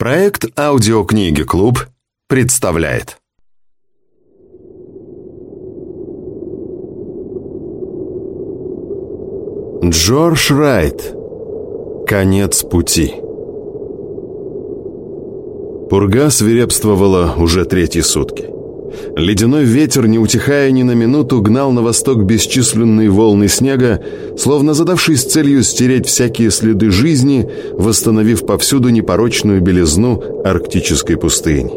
Проект «Аудиокниги Клуб» представляет. Джордж Райт. Конец пути. Пурга свирепствовала уже третьи сутки. Ледяной ветер, не утихая ни на минуту, гнал на восток бесчисленные волны снега, словно задавшись целью стереть всякие следы жизни, восстановив повсюду непорочную белизну арктической пустыни.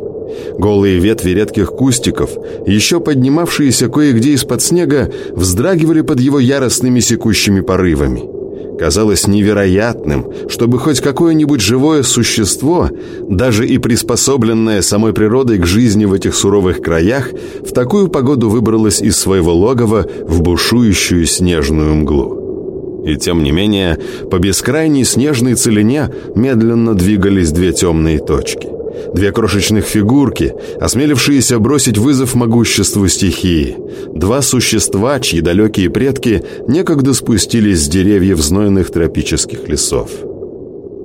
Голые ветви редких кустиков, еще поднимавшиеся кое-где из-под снега, вздрагивали под его яростными секущими порывами. Казалось невероятным, чтобы хоть какое-нибудь живое существо, даже и приспособленное самой природой к жизни в этих суровых краях, в такую погоду выбралось из своего логова в бушующую снежную мглу. И тем не менее, по бескрайней снежной целине медленно двигались две темные точки. Две крошечных фигурки, осмелившиеся бросить вызов могуществу стихии. Два существа, чьи далекие предки некогда спустились с деревьев знойных тропических лесов.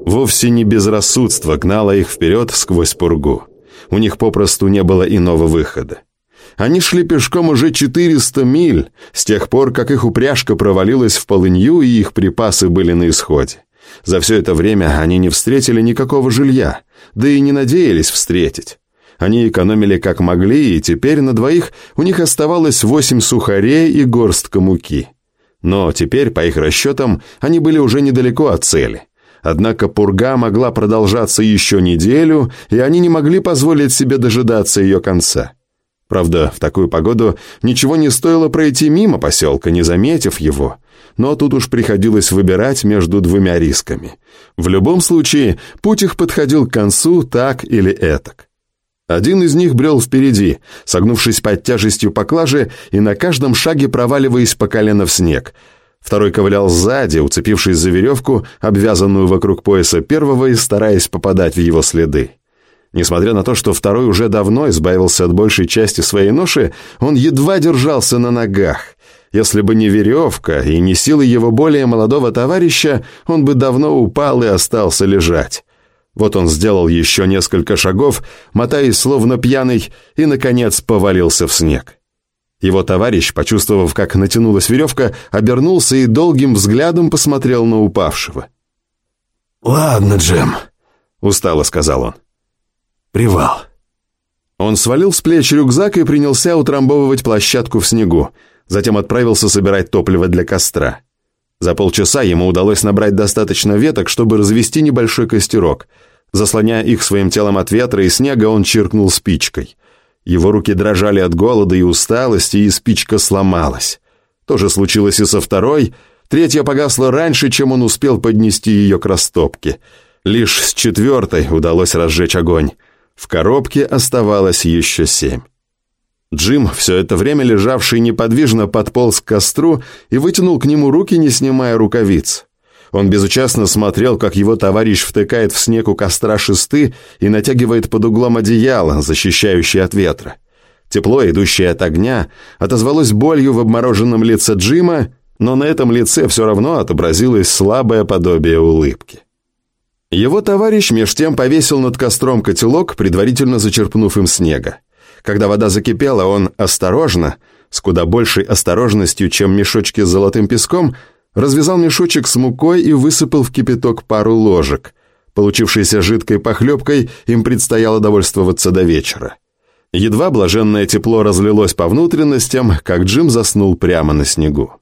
Вовсе не безрассудство гнало их вперед сквозь пургу. У них попросту не было иного выхода. Они шли пешком уже 400 миль, с тех пор, как их упряжка провалилась в полынью и их припасы были на исходе. За все это время они не встретили никакого жилья, да и не надеялись встретить. Они экономили как могли, и теперь на двоих у них оставалось восемь сухарей и горстка муки. Но теперь, по их расчетам, они были уже недалеко от цели. Однако пурга могла продолжаться еще неделю, и они не могли позволить себе дожидаться ее конца. Правда, в такую погоду ничего не стоило пройти мимо поселка, не заметив его – но тут уж приходилось выбирать между двумя рисками. В любом случае, путь их подходил к концу так или этак. Один из них брел впереди, согнувшись под тяжестью поклажи и на каждом шаге проваливаясь по колено в снег. Второй ковылял сзади, уцепившись за веревку, обвязанную вокруг пояса первого и стараясь попадать в его следы. Несмотря на то, что второй уже давно избавился от большей части своей ноши, он едва держался на ногах. Если бы не веревка и не силы его более молодого товарища, он бы давно упал и остался лежать. Вот он сделал еще несколько шагов, мотаясь словно пьяный, и, наконец, повалился в снег. Его товарищ, почувствовав, как натянулась веревка, обернулся и долгим взглядом посмотрел на упавшего. «Ладно, Джем», — устало сказал он. «Привал». Он свалил с плеч рюкзак и принялся утрамбовывать площадку в снегу затем отправился собирать топливо для костра. За полчаса ему удалось набрать достаточно веток, чтобы развести небольшой костерок. Заслоняя их своим телом от ветра и снега, он чиркнул спичкой. Его руки дрожали от голода и усталости, и спичка сломалась. То же случилось и со второй. Третья погасла раньше, чем он успел поднести ее к растопке. Лишь с четвертой удалось разжечь огонь. В коробке оставалось еще семь. Джим, все это время лежавший неподвижно, подполз к костру и вытянул к нему руки, не снимая рукавиц. Он безучастно смотрел, как его товарищ втыкает в снег у костра шесты и натягивает под углом одеяло, защищающее от ветра. Тепло, идущее от огня, отозвалось болью в обмороженном лице Джима, но на этом лице все равно отобразилось слабое подобие улыбки. Его товарищ меж тем повесил над костром котелок, предварительно зачерпнув им снега. Когда вода закипела, он осторожно, с куда большей осторожностью, чем мешочки с золотым песком, развязал мешочек с мукой и высыпал в кипяток пару ложек. Получившейся жидкой похлебкой им предстояло довольствоваться до вечера. Едва блаженное тепло разлилось по внутренностям, как Джим заснул прямо на снегу.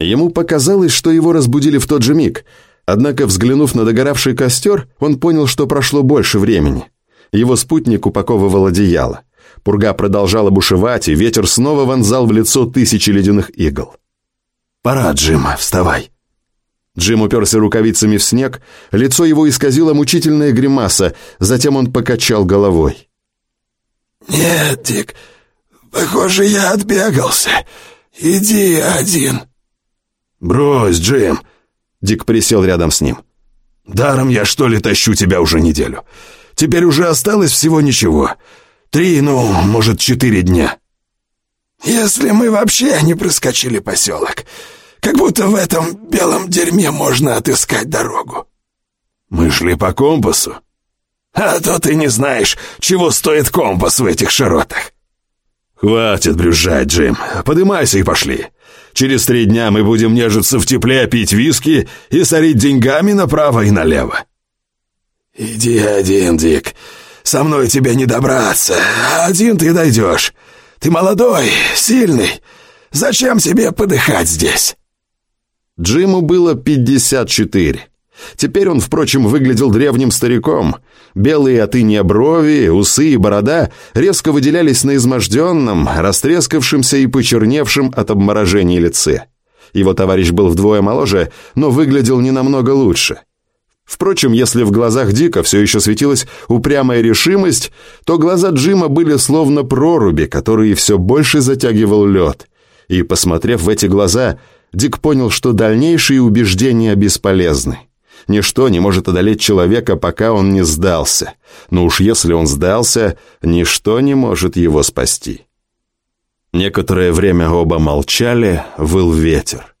Ему показалось, что его разбудили в тот же миг, однако, взглянув на догоравший костер, он понял, что прошло больше времени. Его спутник упаковывал одеяло. Пурга продолжала бушевать, и ветер снова вонзал в лицо тысячи ледяных игл. «Пора, Джим, вставай!» Джим уперся рукавицами в снег, лицо его исказило мучительная гримаса, затем он покачал головой. «Нет, Дик, похоже, я отбегался. Иди один». «Брось, Джим!» Дик присел рядом с ним. «Даром я, что ли, тащу тебя уже неделю? Теперь уже осталось всего ничего. Три, ну, может, четыре дня. Если мы вообще не проскочили поселок, как будто в этом белом дерьме можно отыскать дорогу. Мы шли по компасу. А то ты не знаешь, чего стоит компас в этих широтах. «Хватит брюзжать, Джим. Подымайся и пошли. Через три дня мы будем нежиться в тепле, пить виски и сорить деньгами направо и налево». «Иди один, Дик. Со мной тебе не добраться. Один ты дойдешь. Ты молодой, сильный. Зачем тебе подыхать здесь?» Джиму было пятьдесят четыре. Теперь он, впрочем, выглядел древним стариком. Белые от иния брови, усы и борода резко выделялись на изможденном, растрескавшемся и почерневшем от обморожения лице. Его товарищ был вдвое моложе, но выглядел не намного лучше. Впрочем, если в глазах Дика все еще светилась упрямая решимость, то глаза Джима были словно проруби, которые все больше затягивал лед. И, посмотрев в эти глаза, Дик понял, что дальнейшие убеждения бесполезны. Ничто не может одолеть человека, пока он не сдался. Но уж если он сдался, ничто не может его спасти. Некоторое время оба молчали, выл ветер.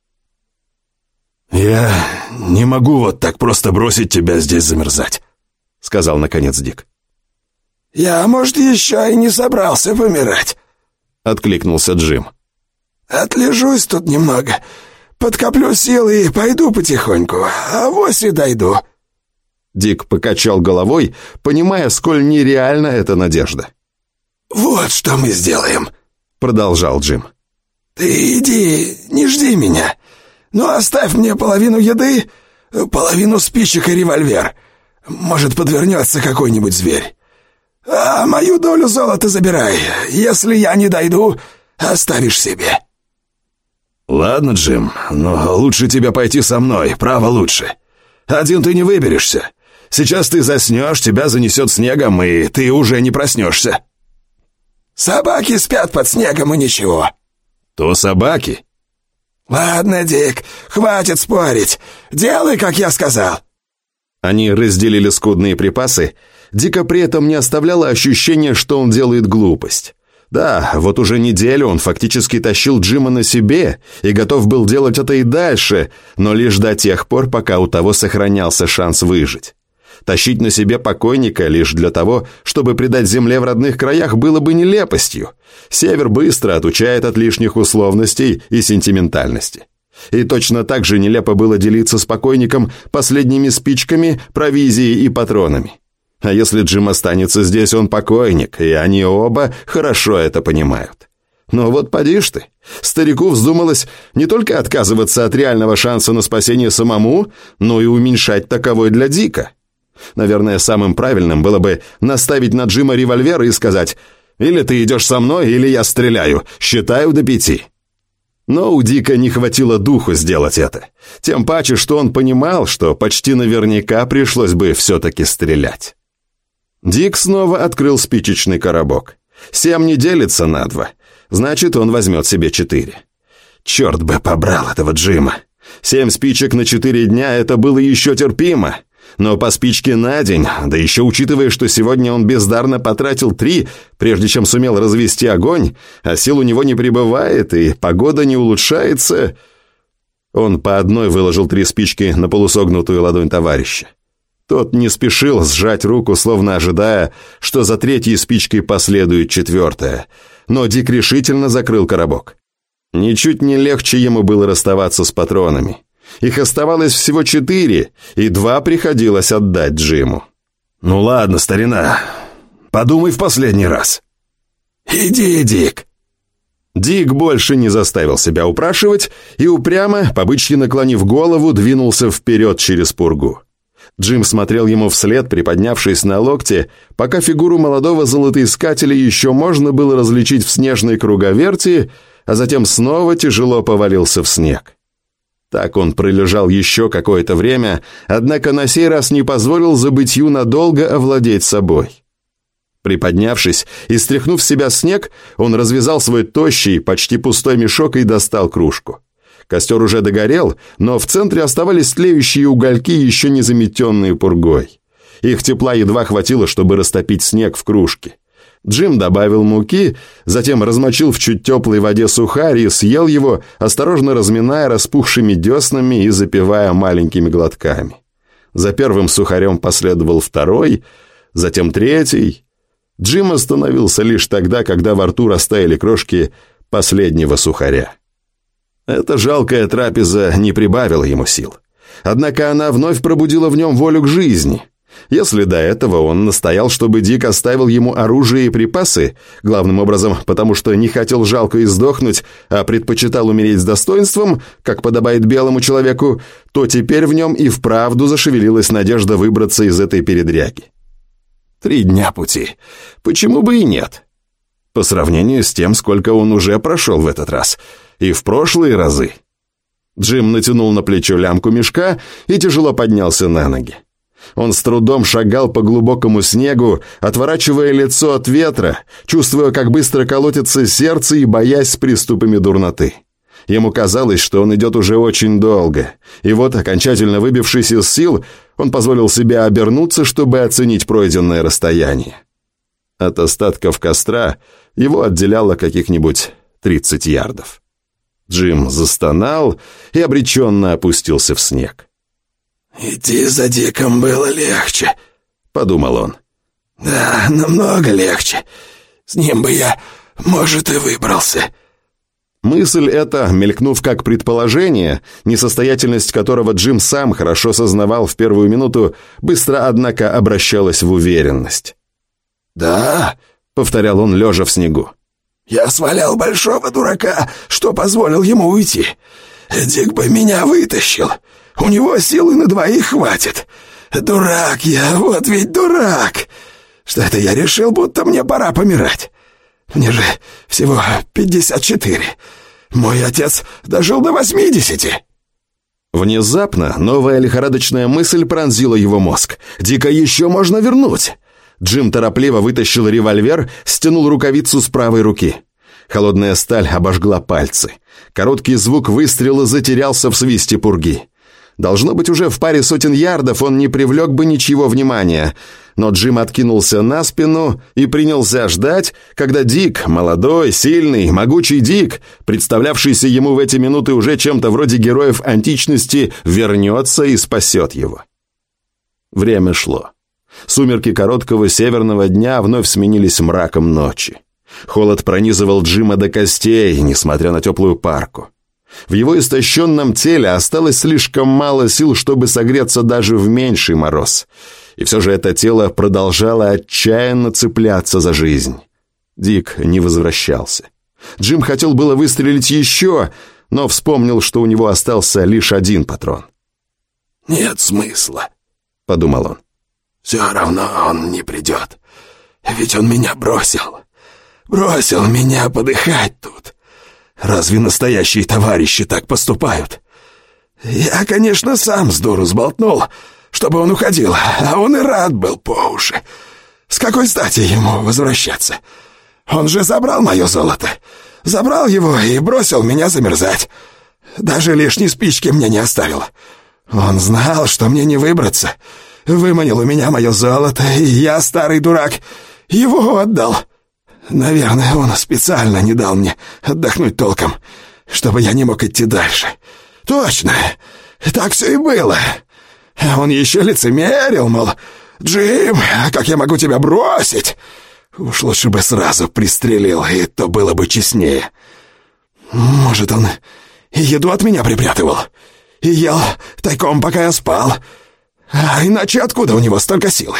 «Я не могу вот так просто бросить тебя здесь замерзать», — сказал наконец Дик. «Я, может, еще и не собрался помирать», — откликнулся Джим. «Отлежусь тут немного, Подкоплю силы и пойду потихоньку, а вось и дойду». Дик покачал головой, понимая, сколь нереальна эта надежда. «Вот что мы сделаем», — продолжал Джим. «Ты иди, не жди меня, но оставь мне половину еды, половину спичек и револьвер. Может, подвернется какой-нибудь зверь. А мою долю золота забирай. Если я не дойду, оставишь себе». «Ладно, Джим, но лучше тебе пойти со мной, право лучше. Один ты не выберешься. Сейчас ты заснешь, тебя занесет снегом, и ты уже не проснешься». «Собаки спят под снегом и ничего». «То собаки». «Ладно, Дик, хватит спорить. Делай, как я сказал». Они разделили скудные припасы. Дика при этом не оставляло ощущения, что он делает глупость. Да, вот уже неделю он фактически тащил Джима на себе и готов был делать это и дальше, но лишь до тех пор, пока у того сохранялся шанс выжить. Тащить на себе покойника лишь для того, чтобы придать земле в родных краях, было бы нелепостью. Север быстро отучает от лишних условностей и сентиментальности. И точно так же нелепо было делиться с покойником последними спичками, провизией и патронами. А если Джим останется здесь, он покойник, и они оба хорошо это понимают. Но вот поди ты, старику вздумалось не только отказываться от реального шанса на спасение самому, но и уменьшать таковой для Дика. Наверное, самым правильным было бы наставить на Джима револьвер и сказать «Или ты идешь со мной, или я стреляю, считаю до пяти». Но у Дика не хватило духу сделать это. Тем паче, что он понимал, что почти наверняка пришлось бы все-таки стрелять. Дик снова открыл спичечный коробок. Семь не делится на два. Значит, он возьмет себе четыре. Черт бы побрал этого Джима. Семь спичек на четыре дня — это было еще терпимо. Но по спичке на день, да еще учитывая, что сегодня он бездарно потратил три, прежде чем сумел развести огонь, а сил у него не прибывает и погода не улучшается... Он по одной выложил три спички на полусогнутую ладонь товарища. Тот не спешил сжать руку, словно ожидая, что за третьей спичкой последует четвертая. Но Дик решительно закрыл коробок. Ничуть не легче ему было расставаться с патронами. Их оставалось всего четыре, и два приходилось отдать Джиму. «Ну ладно, старина, подумай в последний раз». «Иди, Дик». Дик больше не заставил себя упрашивать и упрямо, побычьи наклонив голову, двинулся вперед через пургу. Джим смотрел ему вслед, приподнявшись на локте, пока фигуру молодого золотоискателя еще можно было различить в снежной круговерти, а затем снова тяжело повалился в снег. Так он пролежал еще какое-то время, однако на сей раз не позволил забытью надолго овладеть собой. Приподнявшись и стряхнув с себя снег, он развязал свой тощий, почти пустой мешок и достал кружку. Костер уже догорел, но в центре оставались тлеющие угольки, еще не заметенные пургой. Их тепла едва хватило, чтобы растопить снег в кружке. Джим добавил муки, затем размочил в чуть теплой воде сухарь и съел его, осторожно разминая распухшими деснами и запивая маленькими глотками. За первым сухарем последовал второй, затем третий. Джим остановился лишь тогда, когда во рту растаяли крошки последнего сухаря. Эта жалкая трапеза не прибавила ему сил. Однако она вновь пробудила в нем волю к жизни. Если до этого он настоял, чтобы Дик оставил ему оружие и припасы, главным образом потому, что не хотел жалко издохнуть, а предпочитал умереть с достоинством, как подобает белому человеку, то теперь в нем и вправду зашевелилась надежда выбраться из этой передряги. Три дня пути. Почему бы и нет? По сравнению с тем, сколько он уже прошел в этот раз. И в прошлые разы. Джим натянул на плечо лямку мешка и тяжело поднялся на ноги. Он с трудом шагал по глубокому снегу, отворачивая лицо от ветра, чувствуя, как быстро колотится сердце и боясь с приступами дурноты. Ему казалось, что он идет уже очень долго, и вот, окончательно выбившись из сил, он позволил себе обернуться, чтобы оценить пройденное расстояние. От остатков костра его отделяло каких-нибудь 30 ярдов. Джим застонал и обреченно опустился в снег. «Идти за Диком было легче», — подумал он. «Да, намного легче. С ним бы я, может, и выбрался». Мысль эта, мелькнув как предположение, несостоятельность которого Джим сам хорошо сознавал в первую минуту, быстро, однако, обращалась в уверенность. «Да», — повторял он, лежа в снегу. «Я свалял большого дурака, что позволил ему уйти. Дик бы меня вытащил. У него силы на двоих хватит. Дурак я, вот ведь дурак. Что это я решил, будто мне пора помирать. Мне же всего пятьдесят четыре. Мой отец дожил до восьмидесяти». Внезапно новая лихорадочная мысль пронзила его мозг. «Дико еще можно вернуть!» Джим торопливо вытащил револьвер, стянул рукавицу с правой руки. Холодная сталь обожгла пальцы. Короткий звук выстрела затерялся в свисте пурги. Должно быть, уже в паре сотен ярдов он не привлек бы ничего внимания. Но Джим откинулся на спину и принялся ждать, когда Дик, молодой, сильный, могучий Дик, представлявшийся ему в эти минуты уже чем-то вроде героев античности, вернется и спасет его. Время шло. Сумерки короткого северного дня вновь сменились мраком ночи. Холод пронизывал Джима до костей, несмотря на теплую парку. В его истощенном теле осталось слишком мало сил, чтобы согреться даже в меньший мороз. И все же это тело продолжало отчаянно цепляться за жизнь. Дик не возвращался. Джим хотел было выстрелить еще, но вспомнил, что у него остался лишь один патрон. «Нет смысла», — подумал он. «Все равно он не придет. Ведь он меня бросил. Бросил меня подыхать тут. Разве настоящие товарищи так поступают? Я, конечно, сам с дуру сболтнул, чтобы он уходил, а он и рад был по уши. С какой стати ему возвращаться? Он же забрал мое золото. Забрал его и бросил меня замерзать. Даже лишней спички мне не оставил. Он знал, что мне не выбраться. Выманил у меня мое золото, и я, старый дурак, его отдал. Наверное, он специально не дал мне отдохнуть толком, чтобы я не мог идти дальше. Точно, так все и было. Он еще лицемерил, мол, «Джим, как я могу тебя бросить?» Уж лучше бы сразу пристрелил, и то было бы честнее. Может, он еду от меня припрятывал, и ел тайком, пока я спал. А иначе откуда у него столько силы?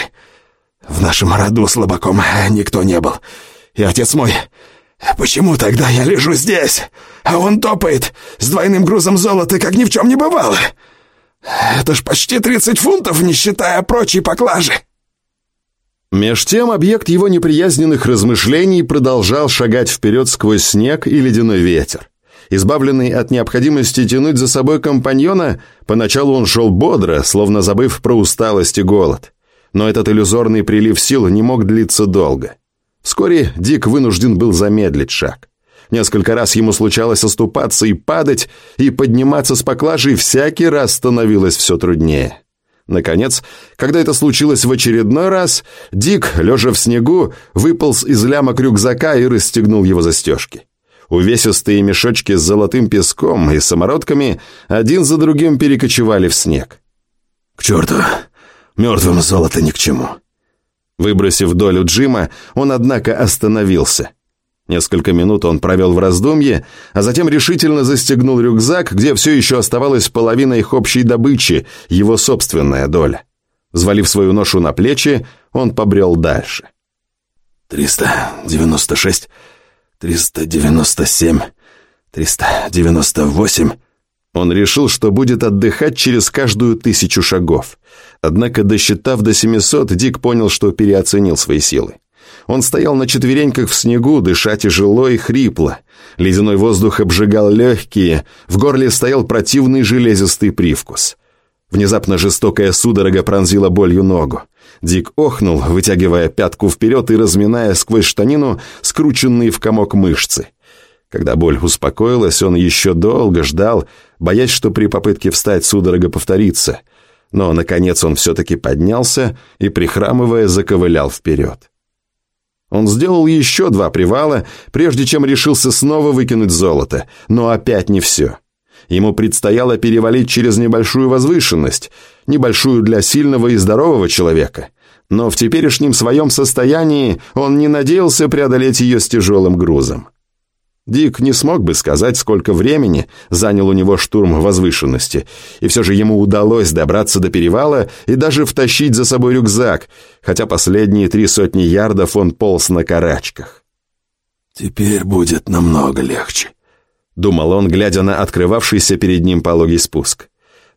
В нашем роду слабаком никто не был. И отец мой... Почему тогда я лежу здесь, а он топает с двойным грузом золота, как ни в чем не бывало? Это ж почти 30 фунтов, не считая прочей поклажи. Меж тем объект его неприязненных размышлений продолжал шагать вперед сквозь снег и ледяной ветер. Избавленный от необходимости тянуть за собой компаньона, поначалу он шел бодро, словно забыв про усталость и голод. Но этот иллюзорный прилив сил не мог длиться долго. Вскоре Дик вынужден был замедлить шаг. Несколько раз ему случалось оступаться и падать, и подниматься с поклажей всякий раз становилось все труднее. Наконец, когда это случилось в очередной раз, Дик, лежа в снегу, выполз из лямок рюкзака и расстегнул его застежки. Увесистые мешочки с золотым песком и самородками один за другим перекочевали в снег. «К черту! Мертвым золото ни к чему!» Выбросив долю Джима, он, однако, остановился. Несколько минут он провел в раздумье, а затем решительно застегнул рюкзак, где все еще оставалась половина их общей добычи, его собственная доля. Взвалив свою ношу на плечи, он побрел дальше. «Триста девяносто шесть, триста девяносто семь, триста девяносто восемь...» Он решил, что будет отдыхать через каждую тысячу шагов. Однако, досчитав до 700, Дик понял, что переоценил свои силы. Он стоял на четвереньках в снегу, дыша тяжело и хрипло. Ледяной воздух обжигал легкие, в горле стоял противный железистый привкус. Внезапно жестокая судорога пронзила болью ногу. Дик охнул, вытягивая пятку вперед и разминая сквозь штанину скрученные в комок мышцы. Когда боль успокоилась, он еще долго ждал, боясь, что при попытке встать судорога повторится. Но, наконец, он все-таки поднялся и, прихрамывая, заковылял вперед. Он сделал еще два привала, прежде чем решился снова выкинуть золото, но опять не все. Ему предстояло перевалить через небольшую возвышенность, небольшую для сильного и здорового человека. Но в теперешнем своем состоянии он не надеялся преодолеть ее с тяжелым грузом. Дик не смог бы сказать, сколько времени занял у него штурм возвышенности, и все же ему удалось добраться до перевала и даже втащить за собой рюкзак, хотя последние три сотни ярдов он полз на карачках. «Теперь будет намного легче», — думал он, глядя на открывавшийся перед ним пологий спуск.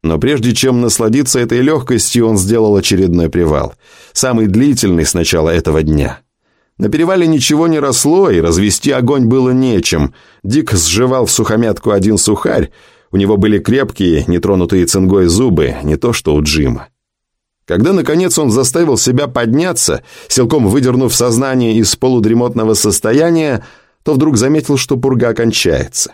Но прежде чем насладиться этой легкостью, он сделал очередной привал, самый длительный с начала этого дня — на перевале ничего не росло, и развести огонь было нечем. Дик сживал в сухомятку один сухарь. У него были крепкие, нетронутые цингой зубы, не то что у Джима. Когда, наконец, он заставил себя подняться, силком выдернув сознание из полудремотного состояния, то вдруг заметил, что пурга кончается.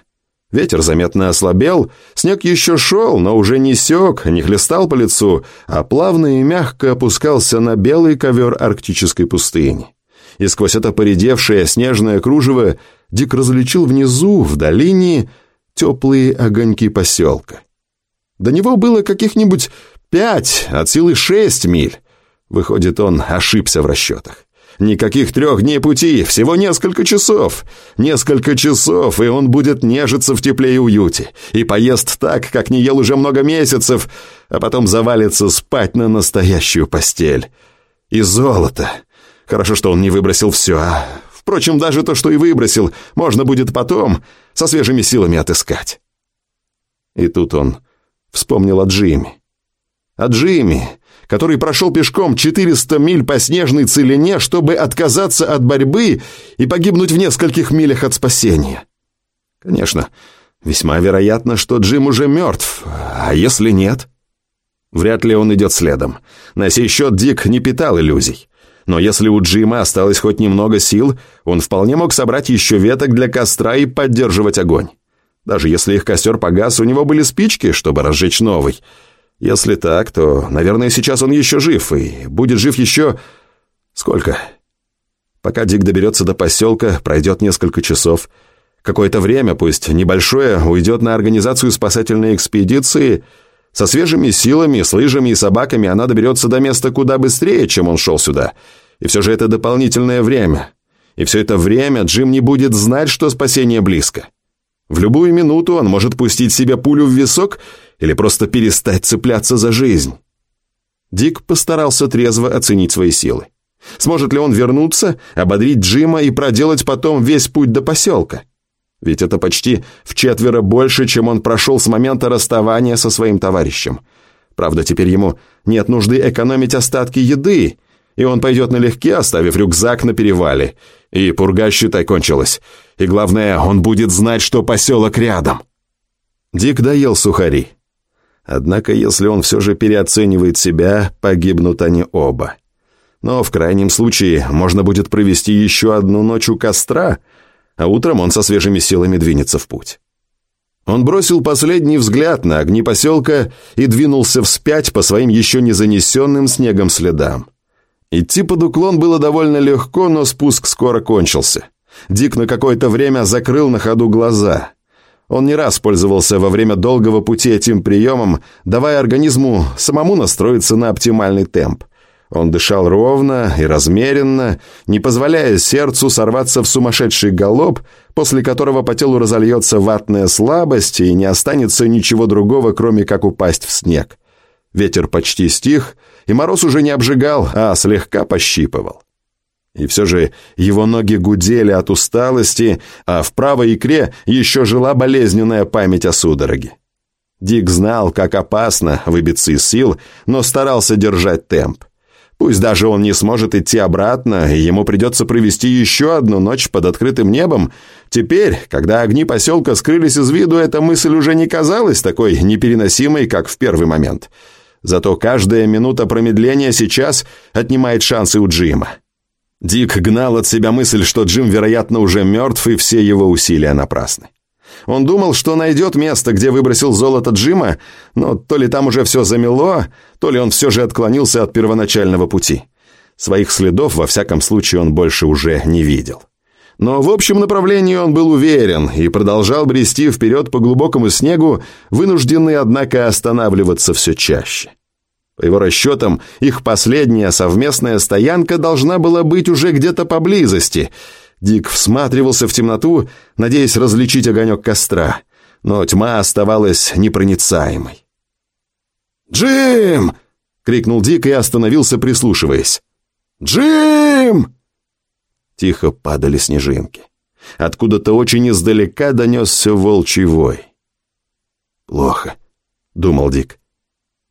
Ветер заметно ослабел, снег еще шел, но уже не сек, не хлестал по лицу, а плавно и мягко опускался на белый ковер арктической пустыни и сквозь это поредевшее снежное кружево Дик различил внизу, в долине, теплые огоньки поселка. До него было каких-нибудь пять, от силы шесть миль. Выходит, он ошибся в расчетах. Никаких трех дней пути, всего несколько часов. Несколько часов, и он будет нежиться в тепле и уюте. И поест так, как не ел уже много месяцев, а потом завалится спать на настоящую постель. И золото. Хорошо, что он не выбросил все. А, впрочем, даже то, что и выбросил, можно будет потом со свежими силами отыскать. И тут он вспомнил о Джимми. О Джимми, который прошел пешком 400 миль по снежной целине, чтобы отказаться от борьбы и погибнуть в нескольких милях от спасения. Конечно, весьма вероятно, что Джим уже мертв, а если нет? Вряд ли он идет следом. На сей счет Дик не питал иллюзий. Но если у Джима осталось хоть немного сил, он вполне мог собрать еще веток для костра и поддерживать огонь. Даже если их костер погас, у него были спички, чтобы разжечь новый. Если так, то, наверное, сейчас он еще жив, и будет жив еще... Сколько? Пока Дик доберется до поселка, пройдет несколько часов. Какое-то время, пусть небольшое, уйдет на организацию спасательной экспедиции... Со свежими силами, с лыжами и собаками она доберется до места куда быстрее, чем он шел сюда. И все же это дополнительное время. И все это время Джим не будет знать, что спасение близко. В любую минуту он может пустить себе пулю в висок или просто перестать цепляться за жизнь. Дик постарался трезво оценить свои силы. Сможет ли он вернуться, ободрить Джима и проделать потом весь путь до поселка? Ведь это почти в четверо больше, чем он прошел с момента расставания со своим товарищем. Правда, теперь ему нет нужды экономить остатки еды, и он пойдет налегке, оставив рюкзак на перевале. И пурга, считай, кончилась. И главное, он будет знать, что поселок рядом. Дик доел сухари. Однако, если он все же переоценивает себя, погибнут они оба. Но в крайнем случае можно будет провести еще одну ночь у костра — а утром он со свежими силами двинется в путь. Он бросил последний взгляд на огни поселка и двинулся вспять по своим еще не занесенным снегом следам. Идти под уклон было довольно легко, но спуск скоро кончился. Дик на какое-то время закрыл на ходу глаза. Он не раз пользовался во время долгого пути этим приемом, давая организму самому настроиться на оптимальный темп. Он дышал ровно и размеренно, не позволяя сердцу сорваться в сумасшедший галоп, после которого по телу разольется ватная слабость и не останется ничего другого, кроме как упасть в снег. Ветер почти стих, и мороз уже не обжигал, а слегка пощипывал. И все же его ноги гудели от усталости, а в правой икре еще жила болезненная память о судороге. Дик знал, как опасно выбиться из сил, но старался держать темп. Пусть даже он не сможет идти обратно, и ему придется провести еще одну ночь под открытым небом, теперь, когда огни поселка скрылись из виду, эта мысль уже не казалась такой непереносимой, как в первый момент. Зато каждая минута промедления сейчас отнимает шансы у Джима. Дик гнал от себя мысль, что Джим, вероятно, уже мертв, и все его усилия напрасны. Он думал, что найдет место, где выбросил золото Джима, но то ли там уже все замело, то ли он все же отклонился от первоначального пути. Своих следов, во всяком случае, он больше уже не видел. Но в общем направлении он был уверен и продолжал брести вперед по глубокому снегу, вынужденный, однако, останавливаться все чаще. По его расчетам, их последняя совместная стоянка должна была быть уже где-то поблизости – Дик всматривался в темноту, надеясь различить огонек костра, но тьма оставалась непроницаемой. «Джим!» — крикнул Дик и остановился, прислушиваясь. «Джим!» Тихо падали снежинки. Откуда-то очень издалека донесся волчий вой. «Плохо», — думал Дик.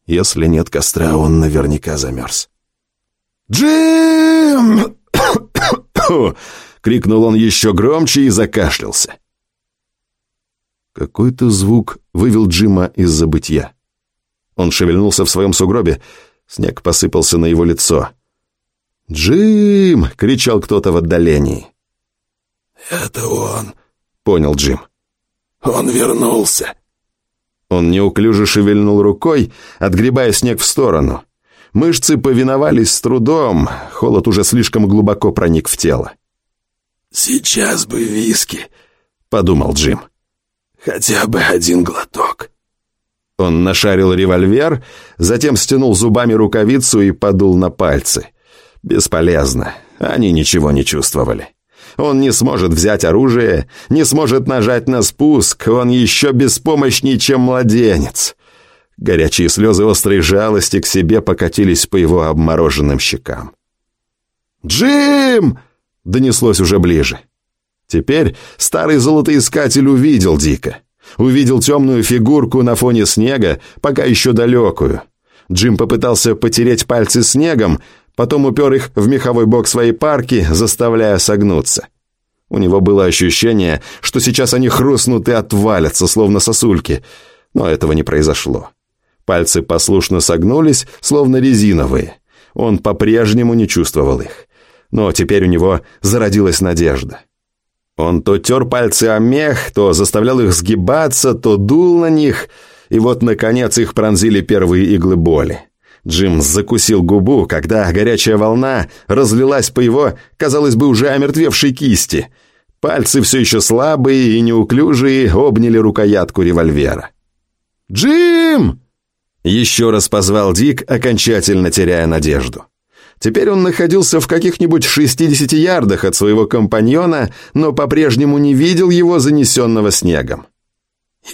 «Если нет костра, он наверняка замерз». «Джим!» крикнул он еще громче и закашлялся. Какой-то звук вывел Джима из забытья. Он шевельнулся в своем сугробе, снег посыпался на его лицо. «Джим!» — кричал кто-то в отдалении. «Это он», — понял Джим. «Он вернулся». Он неуклюже шевельнул рукой, отгребая снег в сторону. Мышцы повиновались с трудом, холод уже слишком глубоко проник в тело. «Сейчас бы виски», — подумал Джим. «Хотя бы один глоток». Он нашарил револьвер, затем стянул зубами рукавицу и подул на пальцы. Бесполезно, они ничего не чувствовали. Он не сможет взять оружие, не сможет нажать на спуск, он еще беспомощнее, чем младенец. Горячие слезы острой жалости к себе покатились по его обмороженным щекам. «Джим!» донеслось уже ближе. Теперь старый золотоискатель увидел Дика. Увидел темную фигурку на фоне снега, пока еще далекую. Джим попытался потереть пальцы снегом, потом упер их в меховой бок своей парки, заставляя согнуться. У него было ощущение, что сейчас они хрустнут и отвалятся, словно сосульки, но этого не произошло. Пальцы послушно согнулись, словно резиновые. Он по-прежнему не чувствовал их но теперь у него зародилась надежда. Он то тер пальцы о мех, то заставлял их сгибаться, то дул на них, и вот, наконец, их пронзили первые иглы боли. Джим закусил губу, когда горячая волна разлилась по его, казалось бы, уже омертвевшей кисти. Пальцы все еще слабые и неуклюжие обняли рукоятку револьвера. «Джим!» Еще раз позвал Дик, окончательно теряя надежду. Теперь он находился в каких-нибудь 60 ярдах от своего компаньона, но по-прежнему не видел его занесенного снегом.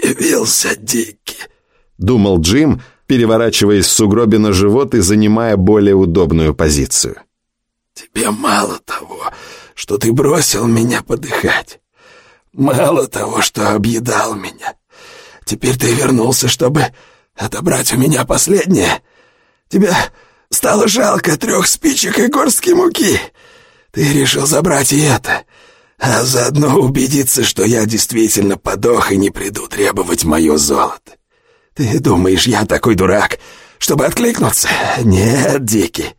«Явился Дикки», — думал Джим, переворачиваясь в сугробе на живот и занимая более удобную позицию. «Тебе мало того, что ты бросил меня подыхать. Мало того, что объедал меня. Теперь ты вернулся, чтобы отобрать у меня последнее. Тебя Стало жалко трех спичек и горстки муки. Ты решил забрать и это, а заодно убедиться, что я действительно подох и не приду требовать мое золото. Ты думаешь, я такой дурак, чтобы откликнуться? Нет, Дики,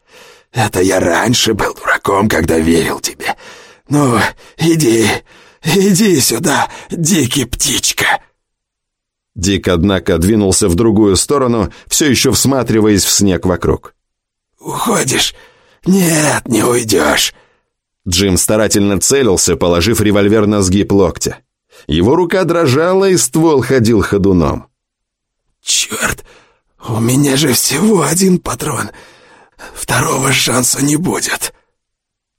это я раньше был дураком, когда верил тебе. Ну, иди, иди сюда, Дики птичка». Дик, однако, двинулся в другую сторону, все еще всматриваясь в снег вокруг. «Уходишь? Нет, не уйдешь!» Джим старательно целился, положив револьвер на сгиб локтя. Его рука дрожала, и ствол ходил ходуном. «Черт! У меня же всего один патрон, Второго шанса не будет».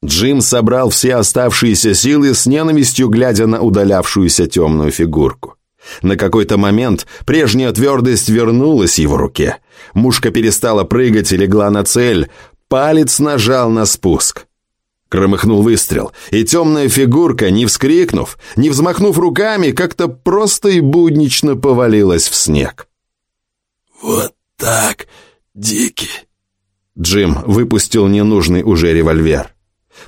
Джим собрал все оставшиеся силы с ненавистью, глядя на удалявшуюся темную фигурку. На какой-то момент прежняя твердость вернулась его руке. Мушка перестала прыгать и легла на цель. Палец нажал на спуск. Громыхнул выстрел, и темная фигурка, не вскрикнув, не взмахнув руками, как-то просто и буднично повалилась в снег. «Вот так, Дикий!» Джим выпустил ненужный уже револьвер.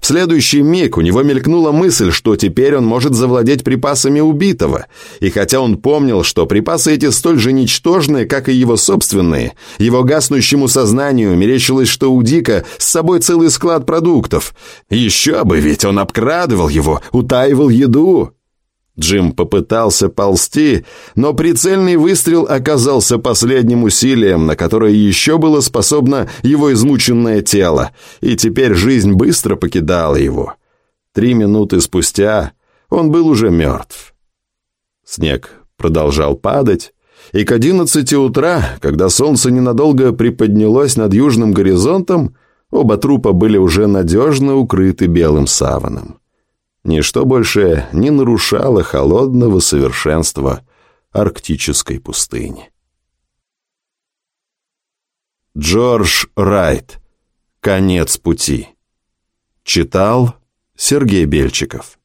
В следующий миг у него мелькнула мысль, что теперь он может завладеть припасами убитого. И хотя он помнил, что припасы эти столь же ничтожные, как и его собственные, его гаснущему сознанию мерещилось, что у Дика с собой целый склад продуктов. Еще бы, ведь он обкрадывал его, утаивал еду. Джим попытался ползти, но прицельный выстрел оказался последним усилием, на которое еще было способно его измученное тело, и теперь жизнь быстро покидала его. Три минуты спустя он был уже мертв. Снег продолжал падать, и к одиннадцати утра, когда солнце ненадолго приподнялось над южным горизонтом, оба трупа были уже надежно укрыты белым саваном. Ничто больше не нарушало холодного совершенства арктической пустыни. Джордж Райт. Конец пути. Читал Сергей Бельчиков.